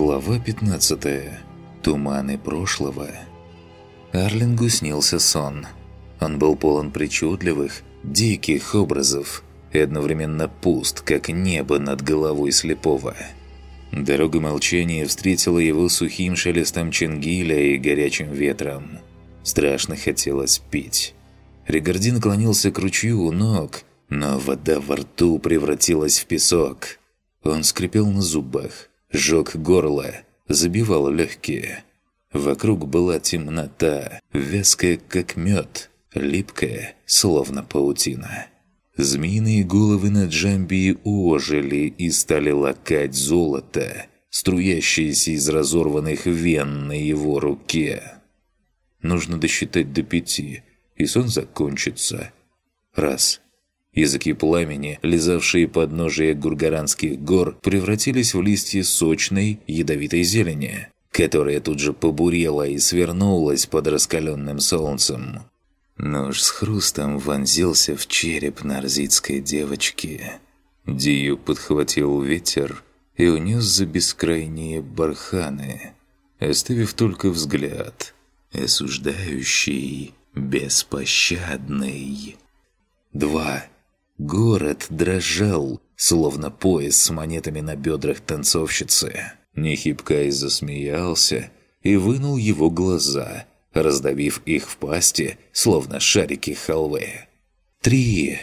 Глава 15. Туманы прошлого. Арлингу снился сон. Он был полон причудливых, диких образов и одновременно пуст, как небо над головой слепого. Дорога молчания встретила его сухим шелестом чингиля и горячим ветром. Страшно хотелось пить. Ригардин клонился к ручью у ног, но вода во рту превратилась в песок. Он скрипел на зубах, жёг горло, забивал легкие. Вокруг была темнота, вязкая как мед, липкая, словно паутина. Змеиные головы на Джамбии ожили и стали лакать золото, струящееся из разорванных вен на его руке. Нужно досчитать до пяти, и сон закончится. Раз – Языки пламени, лизавшие подножие гургаранских гор, превратились в листья сочной, ядовитой зелени, которая тут же побурела и свернулась под раскаленным солнцем. Нож с хрустом вонзился в череп нарзитской девочки. Дию подхватил ветер и унес за бескрайние барханы, оставив только взгляд, осуждающий, беспощадный. Два. Город дрожал, словно пояс с монетами на бедрах танцовщицы. Нехипкай засмеялся и вынул его глаза, раздавив их в пасти, словно шарики халвы. «Три!»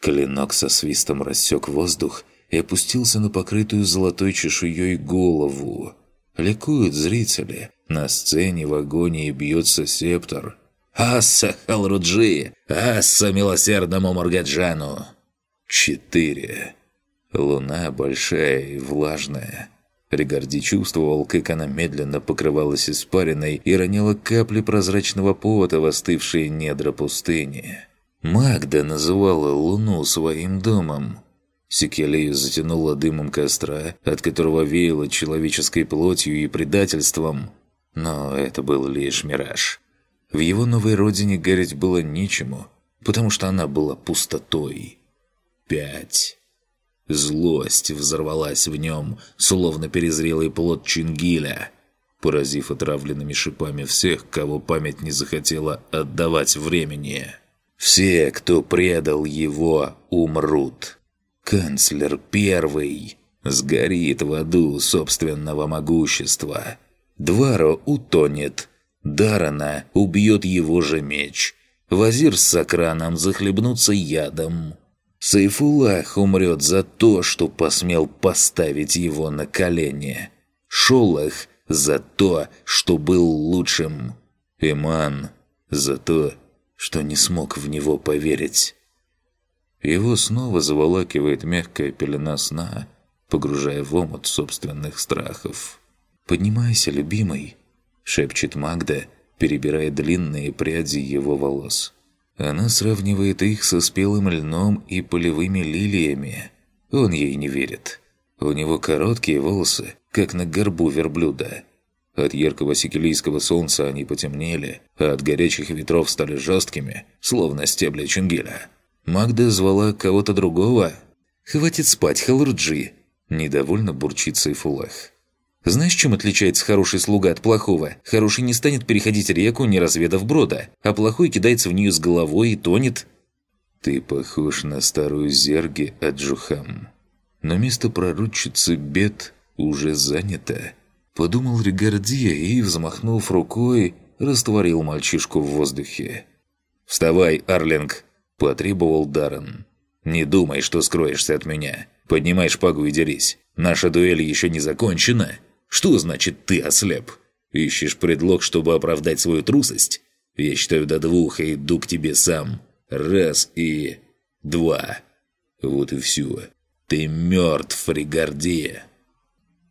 Клинок со свистом рассек воздух и опустился на покрытую золотой чешуей голову. Ликуют зрители. На сцене в агонии бьется септор, Асса Халруджи! Асса милосердному Мургаджану!» Четыре. Луна большая и влажная. Ригарди чувствовал, как она медленно покрывалась испариной и роняла капли прозрачного пота в остывшие недра пустыни. Магда называла Луну своим домом. Секелею затянула дымом костра, от которого веяло человеческой плотью и предательством. Но это был лишь мираж. В его новой родине гореть было нечему, потому что она была пустотой. Пять. Злость взорвалась в нем, словно перезрелый плод Чингиля, поразив отравленными шипами всех, кого память не захотела отдавать времени. Все, кто предал его, умрут. Канцлер первый сгорит в аду собственного могущества. Дваро утонет, Дарана убьет его же меч. Вазир с Сакраном захлебнутся ядом. Сайфулах умрет за то, что посмел поставить его на колени. Шолах за то, что был лучшим. Иман за то, что не смог в него поверить. Его снова заволакивает мягкая пелена сна, погружая в омут собственных страхов. «Поднимайся, любимый!» Шепчет Магда, перебирая длинные пряди его волос. Она сравнивает их со спелым льном и полевыми лилиями. Он ей не верит. У него короткие волосы, как на горбу верблюда. От яркого сикилийского солнца они потемнели, а от горячих ветров стали жесткими, словно стебли чунгеля. Магда звала кого-то другого. «Хватит спать, Халурджи!» Недовольно бурчит Сайфулах. Знаешь, чем отличается хороший слуга от плохого? Хороший не станет переходить реку, не разведав брода, а плохой кидается в нее с головой и тонет. Ты похож на старую зерги Аджухам. Но место пророчицы Бет уже занято. Подумал Ригардия и, взмахнув рукой, растворил мальчишку в воздухе. «Вставай, Арлинг!» – потребовал Даррен. «Не думай, что скроешься от меня. Поднимай шпагу и дерись. Наша дуэль еще не закончена». Что значит «ты ослеп»? Ищешь предлог, чтобы оправдать свою трусость? Я считаю до двух и иду к тебе сам. Раз и... два. Вот и все. Ты мертв, Ригардия.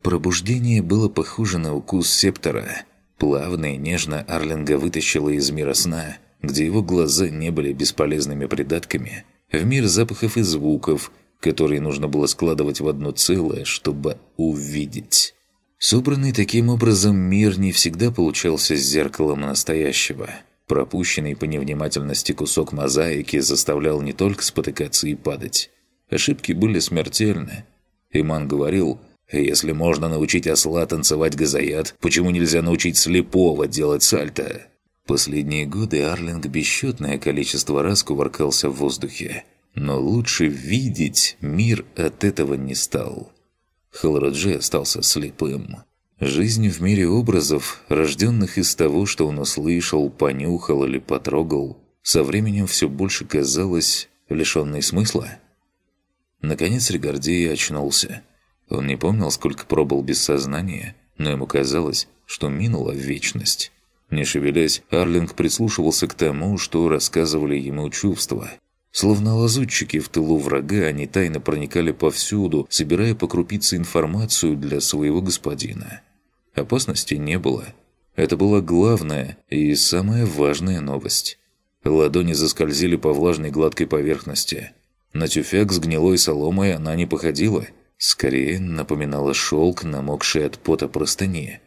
Пробуждение было похоже на укус септора. Плавно и нежно Арлинга вытащила из мира сна, где его глаза не были бесполезными придатками, в мир запахов и звуков, которые нужно было складывать в одно целое, чтобы увидеть. Собранный таким образом мир не всегда получался с зеркалом настоящего. Пропущенный по невнимательности кусок мозаики заставлял не только спотыкаться и падать. Ошибки были смертельны. Иман говорил, Если можно научить осла танцевать газоят, почему нельзя научить слепого делать сальто? Последние годы Арлинг бесчетное количество раз кувыркался в воздухе, но лучше видеть мир от этого не стал. Халраджи остался слепым. Жизнь в мире образов, рожденных из того, что он услышал, понюхал или потрогал, со временем все больше казалась лишенной смысла. Наконец Ригардей очнулся. Он не помнил, сколько пробыл без сознания, но ему казалось, что минула вечность. Не шевелясь, Арлинг прислушивался к тому, что рассказывали ему чувства. Словно лазутчики в тылу врага, они тайно проникали повсюду, собирая по крупице информацию для своего господина. Опасности не было. Это была главная и самая важная новость. Ладони заскользили по влажной гладкой поверхности. На тюфяк с гнилой соломой она не походила – Скорее напоминала шелк, намокший от пота простыни.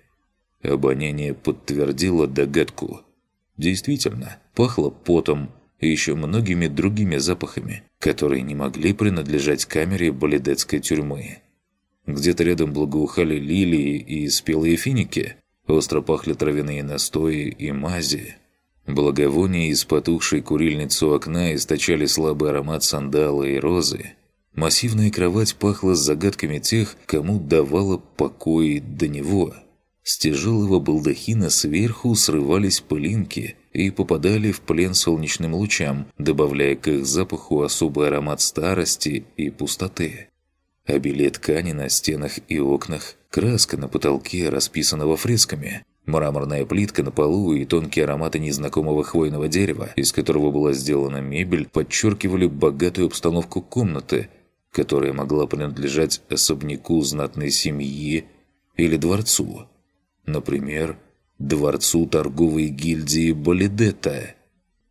Обоняние подтвердило догадку. Действительно, пахло потом и еще многими другими запахами, которые не могли принадлежать камере болидетской тюрьмы. Где-то рядом благоухали лилии и спелые финики, остро пахли травяные настои и мази. Благовония из потухшей курильницы у окна источали слабый аромат сандала и розы, Массивная кровать пахла загадками тех, кому давала покой до него. С тяжелого балдахина сверху срывались пылинки и попадали в плен солнечным лучам, добавляя к их запаху особый аромат старости и пустоты. Обилие ткани на стенах и окнах, краска на потолке, расписанного фресками, мраморная плитка на полу и тонкие ароматы незнакомого хвойного дерева, из которого была сделана мебель, подчеркивали богатую обстановку комнаты – которая могла принадлежать особняку знатной семьи или дворцу. Например, дворцу торговой гильдии Болидета.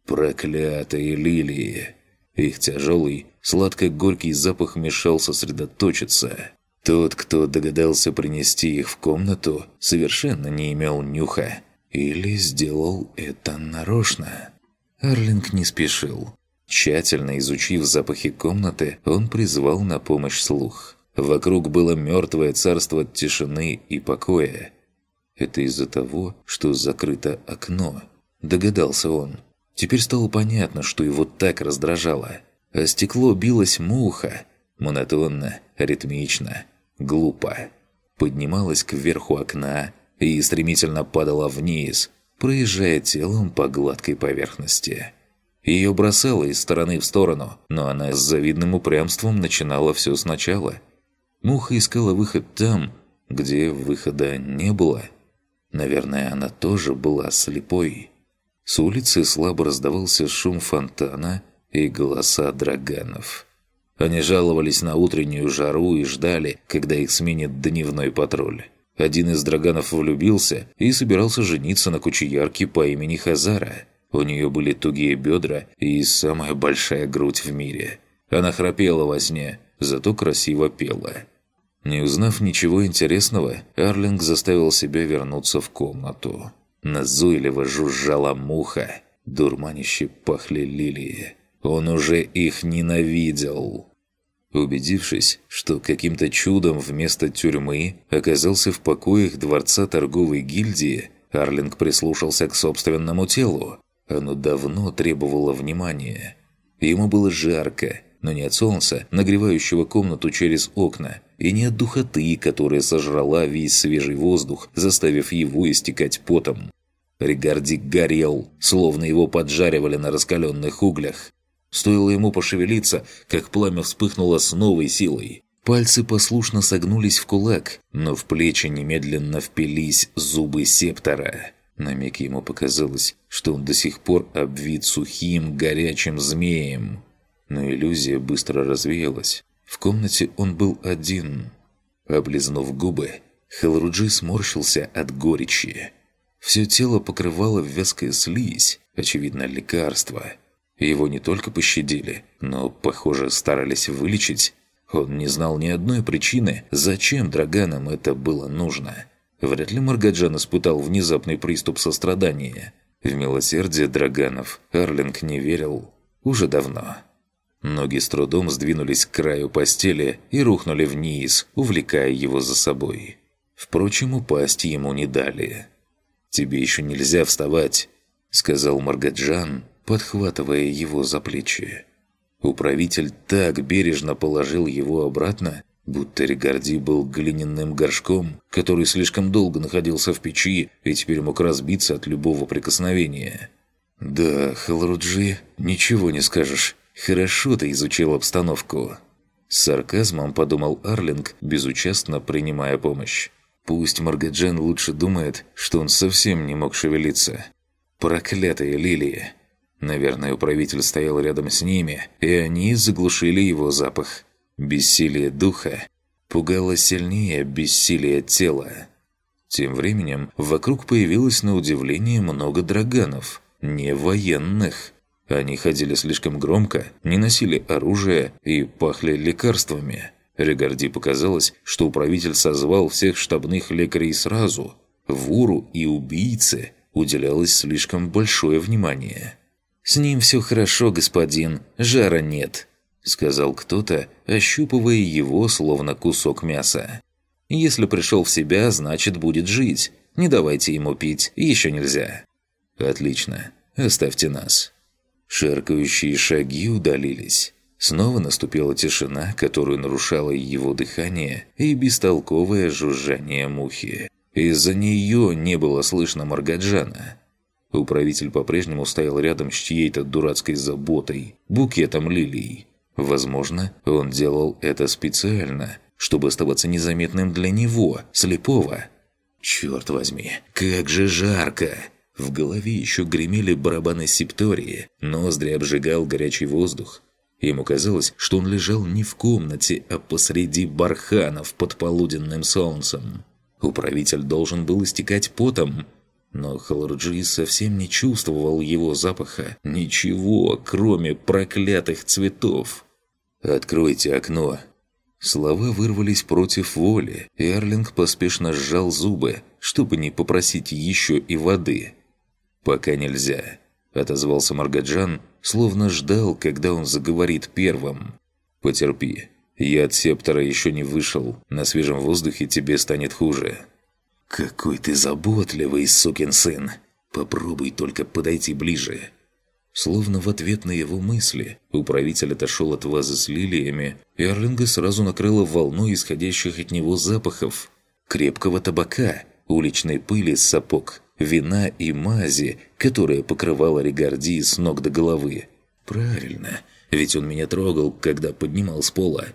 Проклятые лилии! Их тяжелый, сладко-горький запах мешал сосредоточиться. Тот, кто догадался принести их в комнату, совершенно не имел нюха. Или сделал это нарочно. Арлинг не спешил. Тщательно изучив запахи комнаты, он призвал на помощь слух. Вокруг было мертвое царство тишины и покоя. Это из-за того, что закрыто окно, догадался он. Теперь стало понятно, что его так раздражало. А стекло билось муха, монотонно, ритмично, глупо. Поднималась кверху окна и стремительно падала вниз, проезжая телом по гладкой поверхности. Ее бросало из стороны в сторону, но она с завидным упрямством начинала все сначала. Муха искала выход там, где выхода не было. Наверное, она тоже была слепой. С улицы слабо раздавался шум фонтана и голоса драганов. Они жаловались на утреннюю жару и ждали, когда их сменит дневной патруль. Один из драганов влюбился и собирался жениться на кучеярке по имени Хазара – у нее были тугие бедра и самая большая грудь в мире. Она храпела во сне, зато красиво пела. Не узнав ничего интересного, Арлинг заставил себя вернуться в комнату. Назойливо жужжала муха, дурманище пахли лилии. Он уже их ненавидел. Убедившись, что каким-то чудом вместо тюрьмы оказался в покоях Дворца торговой гильдии, Арлинг прислушался к собственному телу. Оно давно требовало внимания. Ему было жарко, но не от солнца, нагревающего комнату через окна, и не от духоты, которая сожрала весь свежий воздух, заставив его истекать потом. Ригардик горел, словно его поджаривали на раскаленных углях. Стоило ему пошевелиться, как пламя вспыхнуло с новой силой. Пальцы послушно согнулись в кулак, но в плечи немедленно впились зубы септора. На миг ему показалось, что он до сих пор обвит сухим, горячим змеем. Но иллюзия быстро развеялась. В комнате он был один. Облизнув губы, Хелруджи сморщился от горечи. Все тело покрывало вязкая слизь, очевидно, лекарство. Его не только пощадили, но, похоже, старались вылечить. Он не знал ни одной причины, зачем Драганам это было нужно. Вряд ли Маргаджан испытал внезапный приступ сострадания. В милосердие Драганов Арлинг не верил уже давно. Ноги с трудом сдвинулись к краю постели и рухнули вниз, увлекая его за собой. Впрочем, упасть ему не дали. «Тебе еще нельзя вставать», — сказал Маргаджан, подхватывая его за плечи. Управитель так бережно положил его обратно, будто Регарди был глиняным горшком, который слишком долго находился в печи и теперь мог разбиться от любого прикосновения. «Да, Халруджи, ничего не скажешь. Хорошо ты изучил обстановку». С сарказмом подумал Арлинг, безучастно принимая помощь. Пусть Маргаджан лучше думает, что он совсем не мог шевелиться. Проклятые лилии! Наверное, управитель стоял рядом с ними, и они заглушили его запах. Бессилие духа пугало сильнее бессилия тела. Тем временем вокруг появилось на удивление много драганов, не военных. Они ходили слишком громко, не носили оружие и пахли лекарствами. Регарди показалось, что управитель созвал всех штабных лекарей сразу. Вуру и убийце уделялось слишком большое внимание. «С ним все хорошо, господин, жара нет», — сказал кто-то, ощупывая его, словно кусок мяса. «Если пришел в себя, значит, будет жить. Не давайте ему пить, еще нельзя». «Отлично. Оставьте нас». Шаркающие шаги удалились. Снова наступила тишина, которую нарушало его дыхание и бестолковое жужжание мухи. Из-за нее не было слышно Маргаджана. Управитель по-прежнему стоял рядом с чьей-то дурацкой заботой, букетом лилий. Возможно, он делал это специально, чтобы оставаться незаметным для него, слепого. «Черт возьми, как же жарко!» В голове еще гремели барабаны септории, ноздри обжигал горячий воздух. Ему казалось, что он лежал не в комнате, а посреди барханов под полуденным солнцем. Управитель должен был истекать потом, но Халарджи совсем не чувствовал его запаха. Ничего, кроме проклятых цветов. «Откройте окно!» Слова вырвались против воли, и Арлинг поспешно сжал зубы, чтобы не попросить еще и воды. «Пока нельзя», — отозвался Маргаджан, словно ждал, когда он заговорит первым. «Потерпи. Я от септора еще не вышел. На свежем воздухе тебе станет хуже». «Какой ты заботливый, сукин сын! Попробуй только подойти ближе!» Словно в ответ на его мысли, управитель отошел от вазы с лилиями, и Орлинга сразу накрыла волной исходящих от него запахов. Крепкого табака, уличной пыли с сапог, вина и мази, которая покрывала Регарди с ног до головы. «Правильно, ведь он меня трогал, когда поднимал с пола.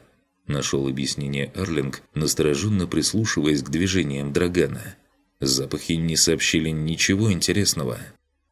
Нашел объяснение Арлинг, настороженно прислушиваясь к движениям Драгана. Запахи не сообщили ничего интересного.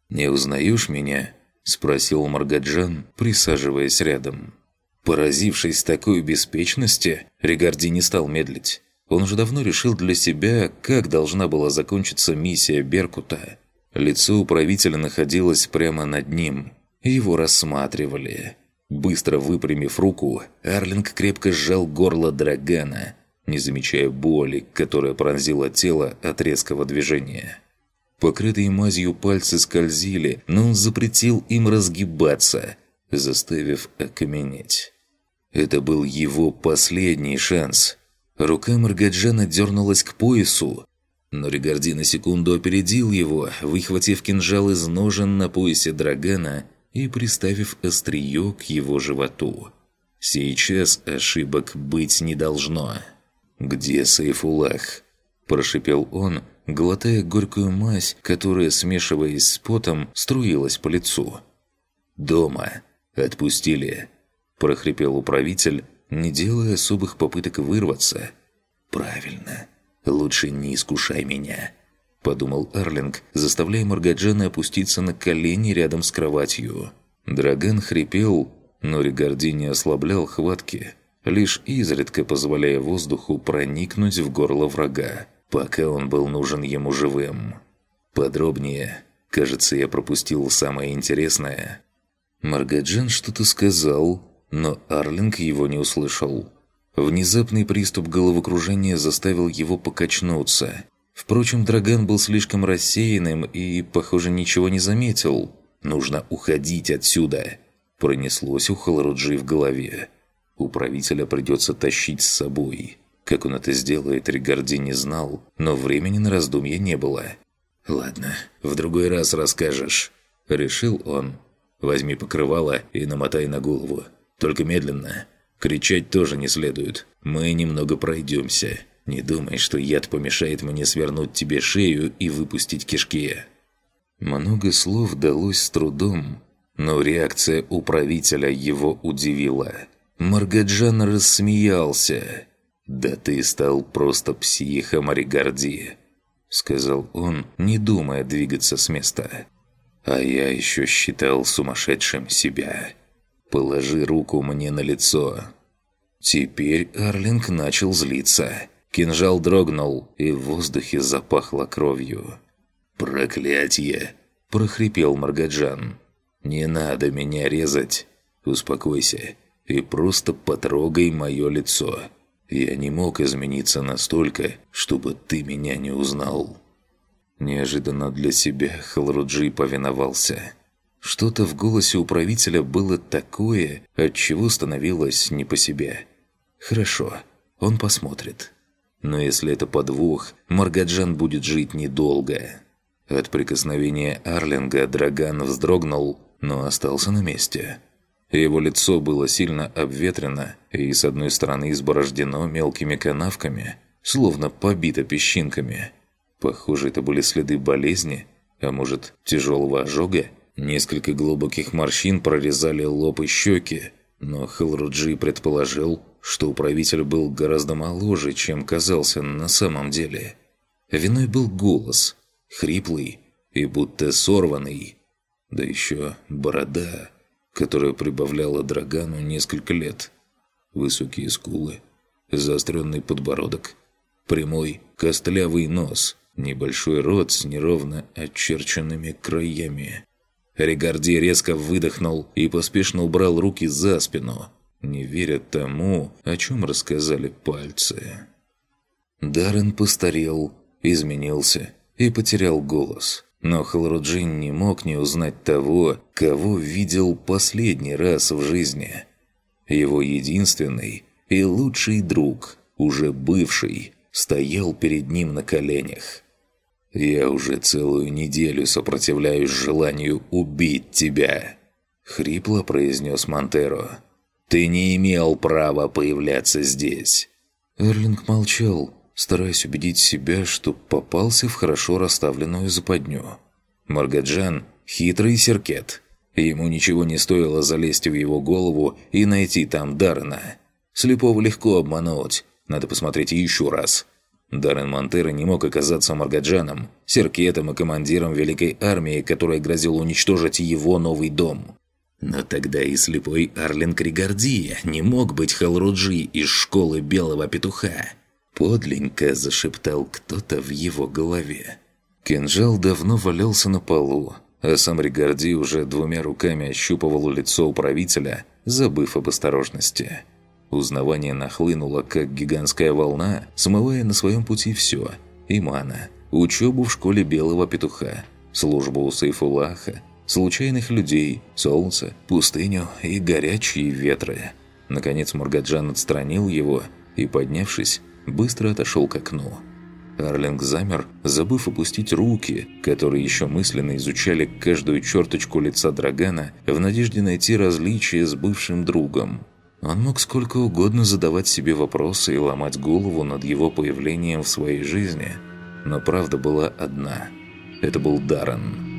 «Не узнаешь меня?» – спросил Маргаджан, присаживаясь рядом. Поразившись такой беспечности, Регарди не стал медлить. Он уже давно решил для себя, как должна была закончиться миссия Беркута. Лицо управителя находилось прямо над ним. Его рассматривали. Быстро выпрямив руку, Арлинг крепко сжал горло Драгана, не замечая боли, которая пронзила тело от резкого движения. Покрытые мазью пальцы скользили, но он запретил им разгибаться, заставив окаменеть. Это был его последний шанс. Рука Маргаджана дернулась к поясу, но Ригарди на секунду опередил его, выхватив кинжал из ножен на поясе Драгана и приставив острие к его животу. «Сейчас ошибок быть не должно». «Где Сайфулах?» – прошипел он, глотая горькую мазь, которая, смешиваясь с потом, струилась по лицу. «Дома. Отпустили», – прохрипел управитель, не делая особых попыток вырваться. «Правильно. Лучше не искушай меня подумал Арлинг, заставляя Маргаджана опуститься на колени рядом с кроватью. Драган хрипел, но Ригарди не ослаблял хватки, лишь изредка позволяя воздуху проникнуть в горло врага, пока он был нужен ему живым. Подробнее. Кажется, я пропустил самое интересное. Маргаджан что-то сказал, но Арлинг его не услышал. Внезапный приступ головокружения заставил его покачнуться, Впрочем, Драган был слишком рассеянным и, похоже, ничего не заметил. «Нужно уходить отсюда!» – Пронеслось у Халруджи в голове. Управителя придется тащить с собой. Как он это сделает, Ригарди не знал, но времени на раздумья не было. «Ладно, в другой раз расскажешь», — решил он. «Возьми покрывало и намотай на голову. Только медленно. Кричать тоже не следует. Мы немного пройдемся. Не думай, что яд помешает мне свернуть тебе шею и выпустить кишки». Много слов далось с трудом, но реакция управителя его удивила. Маргаджан рассмеялся. «Да ты стал просто психом, Аригарди», — сказал он, не думая двигаться с места. «А я еще считал сумасшедшим себя. Положи руку мне на лицо». Теперь Арлинг начал злиться. Кинжал дрогнул, и в воздухе запахло кровью. «Проклятье!» – прохрипел Маргаджан. «Не надо меня резать. Успокойся и просто потрогай мое лицо. Я не мог измениться настолько, чтобы ты меня не узнал». Неожиданно для себя Халруджи повиновался. Что-то в голосе управителя было такое, от чего становилось не по себе. «Хорошо, он посмотрит». Но если это подвох, Маргаджан будет жить недолго. От прикосновения Арлинга Драган вздрогнул, но остался на месте. Его лицо было сильно обветрено и с одной стороны изборождено мелкими канавками, словно побито песчинками. Похоже, это были следы болезни, а может, тяжелого ожога? Несколько глубоких морщин прорезали лоб и щеки, но Хелруджи предположил, что управитель был гораздо моложе, чем казался на самом деле. Виной был голос, хриплый и будто сорванный. Да еще борода, которая прибавляла Драгану несколько лет. Высокие скулы, заостренный подбородок, прямой костлявый нос, небольшой рот с неровно очерченными краями. Регарди резко выдохнул и поспешно убрал руки за спину, не веря тому, о чем рассказали пальцы. Даррен постарел, изменился и потерял голос. Но Халруджин не мог не узнать того, кого видел последний раз в жизни. Его единственный и лучший друг, уже бывший, стоял перед ним на коленях. «Я уже целую неделю сопротивляюсь желанию убить тебя», — хрипло произнес Монтеро. «Ты не имел права появляться здесь». Эрлинг молчал, стараясь убедить себя, что попался в хорошо расставленную западню. Маргаджан – хитрый серкет. Ему ничего не стоило залезть в его голову и найти там Даррена. Слепого легко обмануть, надо посмотреть еще раз. Даррен Монтера не мог оказаться Маргаджаном, серкетом и командиром великой армии, которая грозила уничтожить его новый дом. Но тогда и слепой Арлен Кригарди не мог быть Халруджи из школы Белого Петуха. Подленько зашептал кто-то в его голове. Кинжал давно валялся на полу, а сам Ригарди уже двумя руками ощупывал лицо управителя, забыв об осторожности. Узнавание нахлынуло, как гигантская волна, смывая на своем пути все – имана, учебу в школе Белого Петуха, службу у Сайфулаха, случайных людей, солнце, пустыню и горячие ветры. Наконец Мургаджан отстранил его и, поднявшись, быстро отошел к окну. Арлинг замер, забыв опустить руки, которые еще мысленно изучали каждую черточку лица Драгана в надежде найти различия с бывшим другом. Он мог сколько угодно задавать себе вопросы и ломать голову над его появлением в своей жизни, но правда была одна. Это был Даррен.